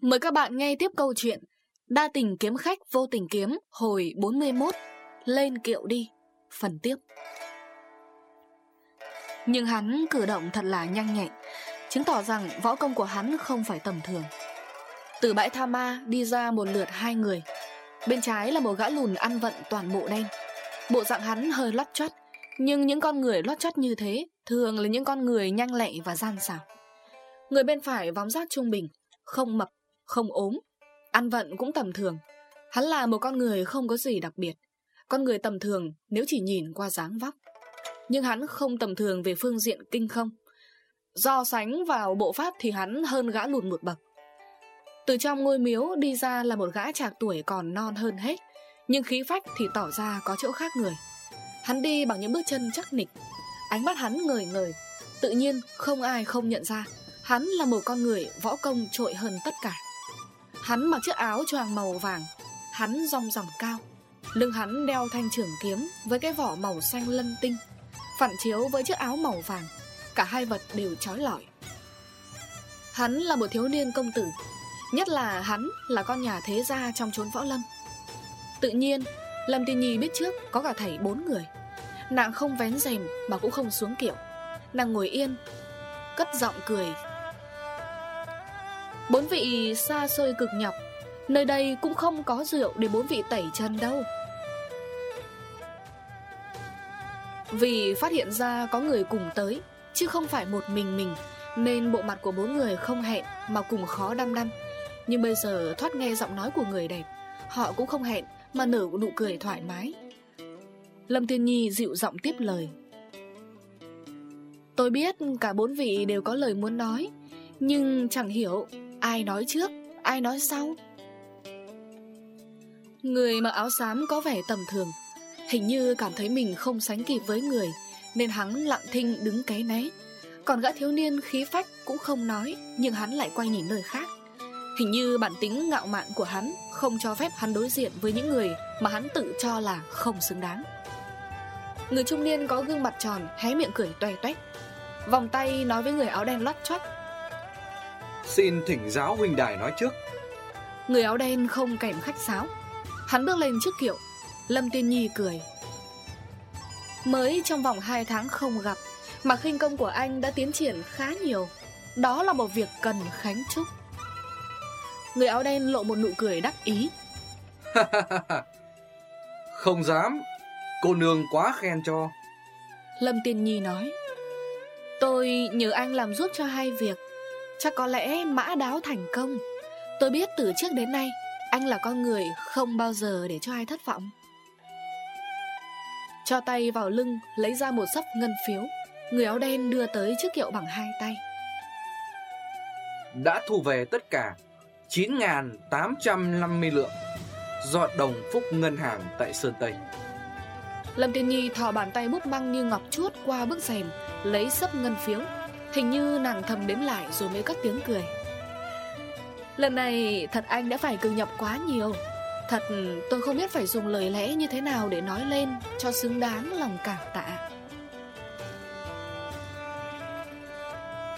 Mời các bạn nghe tiếp câu chuyện Đa tình kiếm khách vô tình kiếm hồi 41 Lên kiệu đi. Phần tiếp. Nhưng hắn cử động thật là nhanh nhẹn Chứng tỏ rằng võ công của hắn không phải tầm thường. Từ bãi tha ma đi ra một lượt hai người. Bên trái là một gã lùn ăn vận toàn bộ đen. Bộ dạng hắn hơi lót chót Nhưng những con người lót chót như thế Thường là những con người nhanh lẹ và gian xảo. Người bên phải vóng giác trung bình Không mập, không ốm, Ăn vận cũng tầm thường. Hắn là một con người không có gì đặc biệt. Con người tầm thường nếu chỉ nhìn qua dáng vóc. Nhưng hắn không tầm thường về phương diện kinh không. Do sánh vào bộ pháp thì hắn hơn gã lùn một bậc. Từ trong ngôi miếu đi ra là một gã trạc tuổi còn non hơn hết, Nhưng khí phách thì tỏ ra có chỗ khác người. Hắn đi bằng những bước chân chắc nịch. Ánh mắt hắn ngời ngời, Tự nhiên không ai không nhận ra. Hắn là một con người võ công trội hơn tất cả. Hắn mặc chiếc áo choàng màu vàng. Hắn rong ròng cao. Lưng hắn đeo thanh trưởng kiếm Với cái vỏ màu xanh lân tinh. Phản chiếu với chiếc áo màu vàng. Cả hai vật đều trói lọi. Hắn là một thiếu niên công tử. Nhất là hắn là con nhà thế gia trong chốn võ lâm. Tự nhiên, Lâm Tiên Nhi biết trước có cả thầy bốn người. Nàng không vén rèm mà cũng không xuống kiệu. Nàng ngồi yên, Cất giọng cười. Bốn vị xa xôi cực nhọc, Nơi đây cũng không có rượu để bốn vị tẩy chân đâu. Vì phát hiện ra có người cùng tới, Chứ không phải một mình mình, Nên bộ mặt của bốn người không hẹn Mà cùng khó đăm đăm. Nhưng bây giờ thoát nghe giọng nói của người đẹp, Họ cũng không hẹn Mà nở nụ cười thoải mái. Lâm Tiên Nhi dịu giọng tiếp lời. Tôi biết cả bốn vị đều có lời muốn nói, Nhưng chẳng hiểu Ai nói trước, ai nói sau? Người mặc áo xám có vẻ tầm thường Hình như cảm thấy mình không sánh kịp với người Nên hắn lặng thinh đứng ké né Còn gã thiếu niên khí phách cũng không nói Nhưng hắn lại quay nhìn nơi khác. Hình như bản tính ngạo mạn của hắn Không cho phép hắn đối diện với những người Mà hắn tự cho là không xứng đáng. Người trung niên có gương mặt tròn Hé miệng cười toe toét. Vòng tay nói với người áo đen lót chót Xin thỉnh giáo huynh đài nói trước. Người áo đen không kèm khách sáo. Hắn bước lên trước kiệu. Lâm Tiên Nhi cười. Mới trong vòng 2 tháng không gặp Mà khinh công của anh đã tiến triển khá nhiều. Đó là một việc cần khánh chúc. Người áo đen lộ một nụ cười đắc ý. Không dám. Cô nương quá khen cho. Lâm Tiên Nhi nói. Tôi nhờ anh làm giúp cho hai việc Chắc có lẽ mã đáo thành công. Tôi biết từ trước đến nay Anh là con người không bao giờ để cho ai thất vọng. Cho tay vào lưng Lấy ra một sấp ngân phiếu. Người áo đen đưa tới chiếc kiệu bằng hai tay. Đã thu về tất cả 9.850 lượng Do đồng phúc ngân hàng tại Sơn Tây. Lâm Tiên Nhi thò bàn tay bút măng như ngọc chuốt qua bức rèm Lấy sấp ngân phiếu Hình như nàng thầm đếm lại rồi mới cất tiếng cười. Lần này thật anh đã phải cưng nhập quá nhiều. Thật tôi không biết phải dùng lời lẽ như thế nào để nói lên Cho xứng đáng lòng cảm tạ.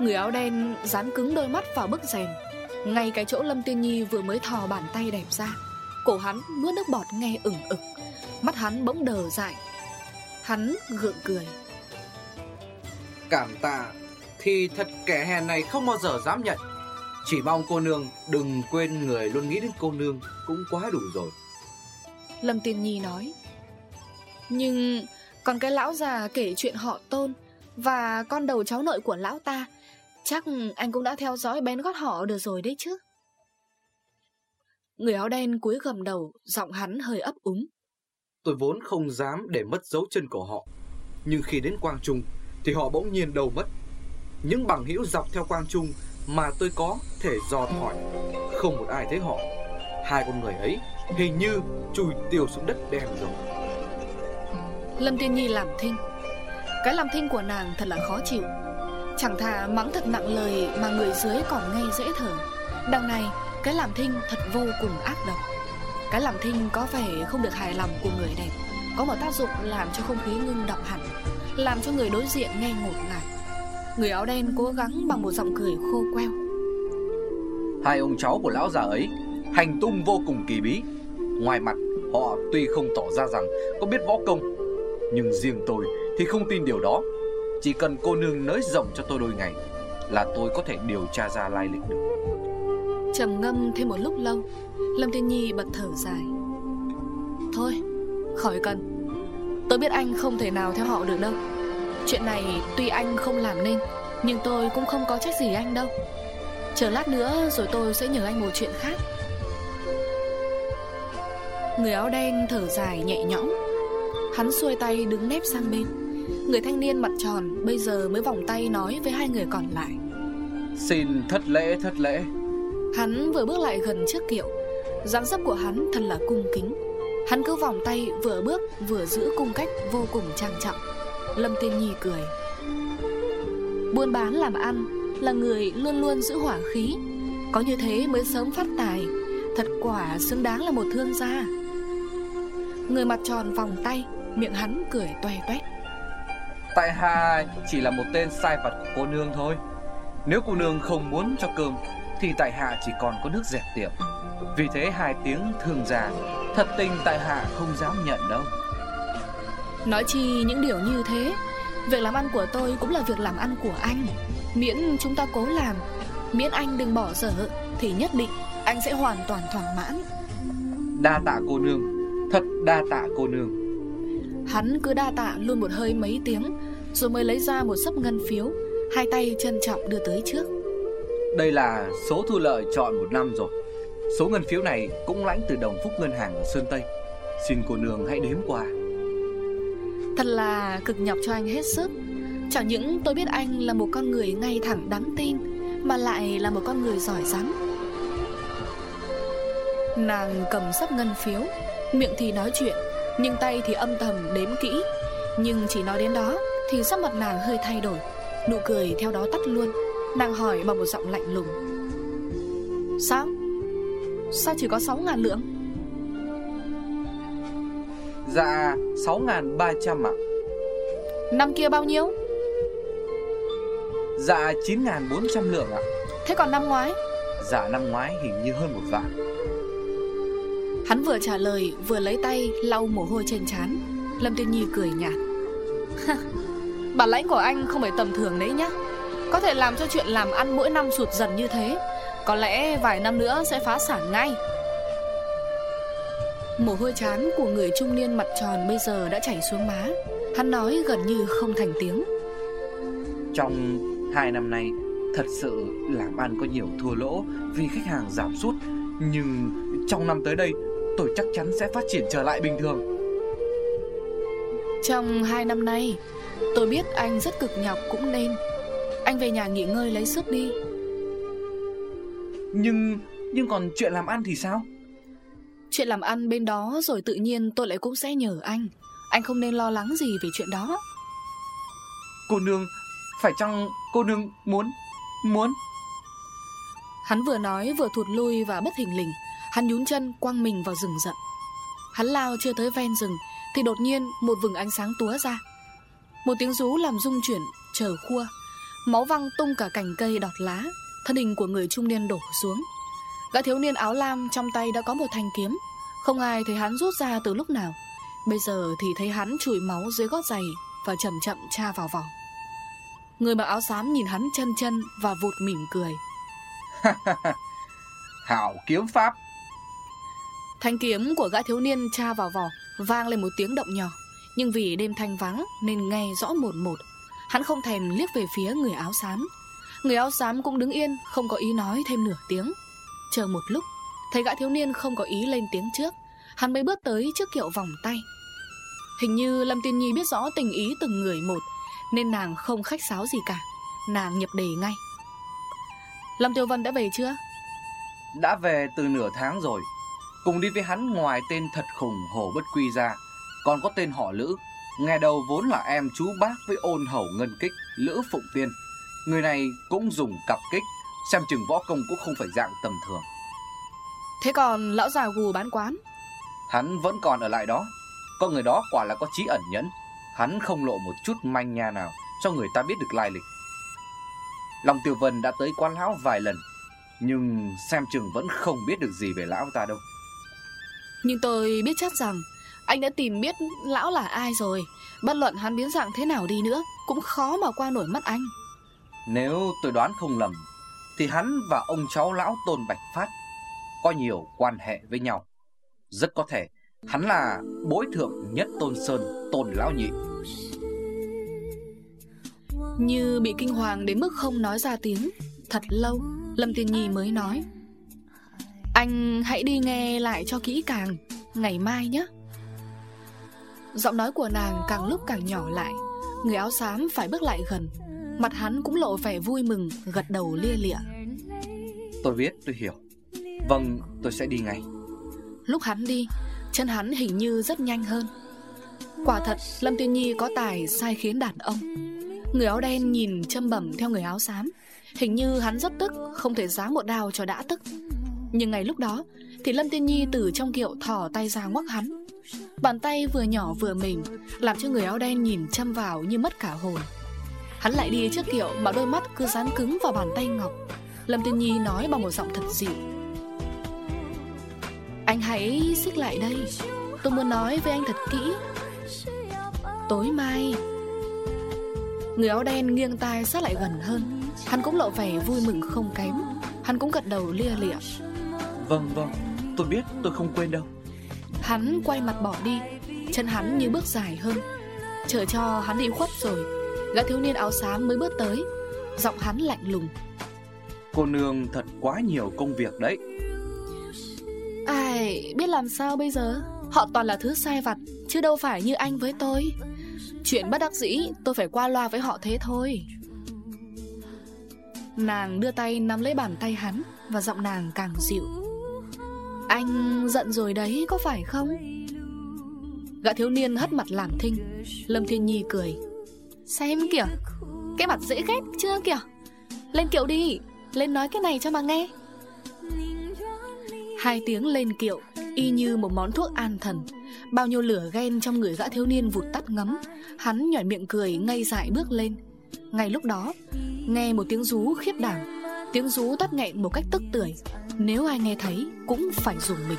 Người áo đen dán cứng đôi mắt vào bức rèm. Ngay cái chỗ Lâm Tiên Nhi vừa mới thò bàn tay đẹp ra, Cổ hắn nuốt nước bọt nghe ửng ực. Mắt hắn bỗng đờ dại. Hắn gượng cười. Cảm tạ thì thật kẻ hèn này không bao giờ dám nhận. Chỉ mong cô nương đừng quên người luôn nghĩ đến cô nương Cũng quá đủ rồi. Lâm Tiên Nhi nói Nhưng còn cái lão già kể chuyện họ tôn Và con đầu cháu nội của lão ta Chắc anh cũng đã theo dõi bén gót họ được rồi đấy chứ. Người áo đen cúi gầm đầu Giọng hắn hơi ấp úng. Tôi vốn không dám để mất dấu chân của họ Nhưng khi đến Quang Trung Thì họ bỗng nhiên đầu mất những bằng hữu dọc theo Quang Trung Mà tôi có thể dò hỏi. Không một ai thấy họ. Hai con người ấy hình như chùi tiêu xuống đất đen rồi. Lâm Tiên Nhi làm thinh. Cái làm thinh của nàng thật là khó chịu. Chẳng thà mắng thật nặng lời Mà người dưới còn nghe dễ thở. Đằng này, cái làm thinh thật vô cùng ác độc. Cái làm thinh có vẻ không được hài lòng của người đẹp. Có một tác dụng làm cho không khí ngưng đọng hẳn, Làm cho người đối diện nghe ngột ngạt. Người áo đen cố gắng bằng một giọng cười khô queo Hai ông cháu của lão già ấy hành tung vô cùng kỳ bí. Ngoài mặt họ tuy không tỏ ra rằng có biết võ công, nhưng riêng tôi thì không tin điều đó. Chỉ cần cô nương nới rộng cho tôi đôi ngày là tôi có thể điều tra ra lai lịch được. Trầm ngâm thêm một lúc lâu, Lâm Thiên Nhi bật thở dài. Thôi, khỏi cần. Tôi biết anh không thể nào theo họ được đâu. Chuyện này tuy anh không làm nên, nhưng tôi cũng không có trách gì anh đâu. Chờ lát nữa rồi tôi sẽ nhờ anh một chuyện khác. Người áo đen thở dài nhẹ nhõm. Hắn xuôi tay đứng nép sang bên. Người thanh niên mặt tròn Bây giờ mới vòng tay nói với hai người còn lại. Xin thất lễ thất lễ. Hắn vừa bước lại gần chiếc kiệu. Dáng dấp của hắn thật là cung kính. Hắn cứ vòng tay vừa bước vừa giữ cung cách vô cùng trang trọng Lâm Thiên Nhi cười. Buôn bán làm ăn Là người luôn luôn giữ hỏa khí. Có như thế mới sớm phát tài. Thật quả xứng đáng là một thương gia. Người mặt tròn vòng tay, Miệng hắn cười toe toét. Tại hạ chỉ là một tên sai vặt của cô nương thôi. Nếu cô nương không muốn cho cơm, Thì tại hạ chỉ còn có nước dẹp tiệm. Vì thế hai tiếng thương già, Thật tình tại hạ không dám nhận đâu. Nói chi những điều như thế. Việc làm ăn của tôi cũng là việc làm ăn của anh. Miễn chúng ta cố làm Miễn anh đừng bỏ dở Thì nhất định anh sẽ hoàn toàn thỏa mãn. Đa tạ cô nương Thật đa tạ cô nương. Hắn cứ đa tạ luôn một hơi mấy tiếng Rồi mới lấy ra một sấp ngân phiếu Hai tay trân trọng đưa tới trước. Đây là số thu lợi chọn một năm rồi. Số ngân phiếu này cũng lãnh từ đồng phúc ngân hàng ở Sơn Tây. Xin cô nương hãy đếm qua Thật là cực nhọc cho anh hết sức. Chẳng những tôi biết anh là một con người ngay thẳng đáng tin, Mà lại là một con người giỏi rắn Nàng cầm sắp ngân phiếu, Miệng thì nói chuyện, Nhưng tay thì âm thầm đếm kỹ. Nhưng chỉ nói đến đó Thì sắc mặt nàng hơi thay đổi, Nụ cười theo đó tắt luôn. Nàng hỏi bằng một giọng lạnh lùng. Sao? Sao chỉ có 6 ngàn lượng? Dạ 6.300 ạ. Năm kia bao nhiêu? Dạ 9.400 lượng ạ. Thế còn năm ngoái? Dạ năm ngoái hình như hơn một vạn. Hắn vừa trả lời vừa lấy tay lau mồ hôi trên trán. Lâm Tiên Nhi cười nhạt. Bản lãnh của anh không phải tầm thường đấy nhá. Có thể làm cho chuyện làm ăn mỗi năm sụt dần như thế. Có lẽ vài năm nữa sẽ phá sản ngay Mồ hôi chán của người trung niên mặt tròn bây giờ đã chảy xuống má. Hắn nói gần như không thành tiếng. Trong hai năm nay Thật sự làm ăn có nhiều thua lỗ Vì khách hàng giảm sút Nhưng trong năm tới đây Tôi chắc chắn sẽ phát triển trở lại bình thường. Trong hai năm nay Tôi biết anh rất cực nhọc cũng nên. Anh về nhà nghỉ ngơi lấy sức đi. Nhưng Nhưng còn chuyện làm ăn thì sao Chuyện làm ăn bên đó rồi tự nhiên tôi lại cũng sẽ nhờ anh. Anh không nên lo lắng gì về chuyện đó. Cô nương Phải chăng cô nương muốn Muốn? Hắn vừa nói vừa thụt lui và bất hình lình. Hắn nhún chân quăng mình vào rừng rậm. Hắn lao chưa tới ven rừng Thì đột nhiên một vừng ánh sáng túa ra. Một tiếng rú làm rung chuyển Chờ khua. Máu văng tung cả cành cây đọt lá. Thân hình của người trung niên đổ xuống Gã thiếu niên áo lam trong tay đã có một thanh kiếm. Không ai thấy hắn rút ra từ lúc nào. Bây giờ thì thấy hắn chùi máu dưới gót giày Và chậm chậm tra vào vỏ. Người mặc áo xám nhìn hắn chân chân Và vụt mỉm cười. Hảo kiếm pháp. Thanh kiếm của gã thiếu niên tra vào vỏ Vang lên một tiếng động nhỏ. Nhưng vì đêm thanh vắng nên nghe rõ một một. Hắn không thèm liếc về phía người áo xám. Người áo xám cũng đứng yên Không có ý nói thêm nửa tiếng Chờ một lúc. Thấy gã thiếu niên không có ý lên tiếng trước, Hắn mới bước tới trước kiệu vòng tay. Hình như Lâm Tiên Nhi biết rõ tình ý từng người một, Nên nàng không khách sáo gì cả, Nàng nhập đề ngay. Lâm Tiêu Vân đã về chưa? Đã về từ nửa tháng rồi. Cùng đi với hắn ngoài tên thật khủng Hồ Bất Quy ra. Còn có tên họ Lữ. Nghe đầu vốn là em chú bác với ôn hầu ngân kích, Lữ Phụng Tiên. Người này cũng dùng cặp kích. Xem chừng võ công cũng không phải dạng tầm thường. Thế còn lão già gù bán quán? Hắn vẫn còn ở lại đó. Con người đó quả là có trí ẩn nhẫn. Hắn không lộ một chút manh nha nào Cho người ta biết được lai lịch. Long Tiêu Vân đã tới quán lão vài lần Nhưng xem chừng vẫn không biết được gì về lão ta đâu. Nhưng tôi biết chắc rằng Anh đã tìm biết lão là ai rồi. Bất luận hắn biến dạng thế nào đi nữa Cũng khó mà qua nổi mắt anh. Nếu tôi đoán không lầm thì hắn và ông cháu lão Tôn Bạch Phát Có nhiều quan hệ với nhau. Rất có thể, Hắn là bối thượng nhất Tôn Sơn, Tôn Lão Nhị. Như bị kinh hoàng đến mức không nói ra tiếng, Thật lâu, Lâm Tiên Nhi mới nói. Anh hãy đi nghe lại cho kỹ càng, Ngày mai nhé. Giọng nói của nàng càng lúc càng nhỏ lại, Người áo xám phải bước lại gần. Mặt hắn cũng lộ vẻ vui mừng Gật đầu lia lịa. Tôi biết tôi hiểu. Vâng tôi sẽ đi ngay. Lúc hắn đi Chân hắn hình như rất nhanh hơn. Quả thật Lâm Tiên Nhi có tài sai khiến đàn ông. Người áo đen nhìn châm bẩm theo người áo xám. Hình như hắn rất tức Không thể giáng một đao cho đã tức. Nhưng ngày lúc đó Thì Lâm Tiên Nhi từ trong kiệu thỏ tay ra ngoắc hắn. Bàn tay vừa nhỏ vừa mềm Làm cho người áo đen nhìn chăm vào như mất cả hồn Hắn lại đi trước kiệu Mà đôi mắt cứ dán cứng vào bàn tay ngọc. Lâm Tiên Nhi nói bằng một giọng thật dịu. Anh hãy xích lại đây. Tôi muốn nói với anh thật kỹ. Tối mai Người áo đen nghiêng tai sát lại gần hơn. Hắn cũng lộ vẻ vui mừng không kém. Hắn cũng gật đầu lia lịa. Vâng vâng. Tôi biết tôi không quên đâu. Hắn quay mặt bỏ đi. Chân hắn như bước dài hơn. Chờ cho hắn đi khuất rồi Gã thiếu niên áo xám mới bước tới. Giọng hắn lạnh lùng. Cô nương thật quá nhiều công việc đấy. Ai biết làm sao bây giờ? Họ toàn là thứ sai vặt Chứ đâu phải như anh với tôi. Chuyện bất đắc dĩ tôi phải qua loa với họ thế thôi. Nàng đưa tay nắm lấy bàn tay hắn Và giọng nàng càng dịu. Anh giận rồi đấy có phải không? Gã thiếu niên hất mặt làm thinh. Lâm Thiên Nhi cười Xem kìa, Cái mặt dễ ghét chưa kìa? Lên kiệu đi, Lên nói cái này cho mà nghe. Hai tiếng lên kiệu, Y như một món thuốc an thần. Bao nhiêu lửa ghen trong người gã thiếu niên vụt tắt ngấm. Hắn nhỏi miệng cười, ngây dại bước lên. Ngay lúc đó, Nghe một tiếng rú khiếp đảm. Tiếng rú tắt nghẹn một cách tức tưởi. Nếu ai nghe thấy, cũng phải dùng mình.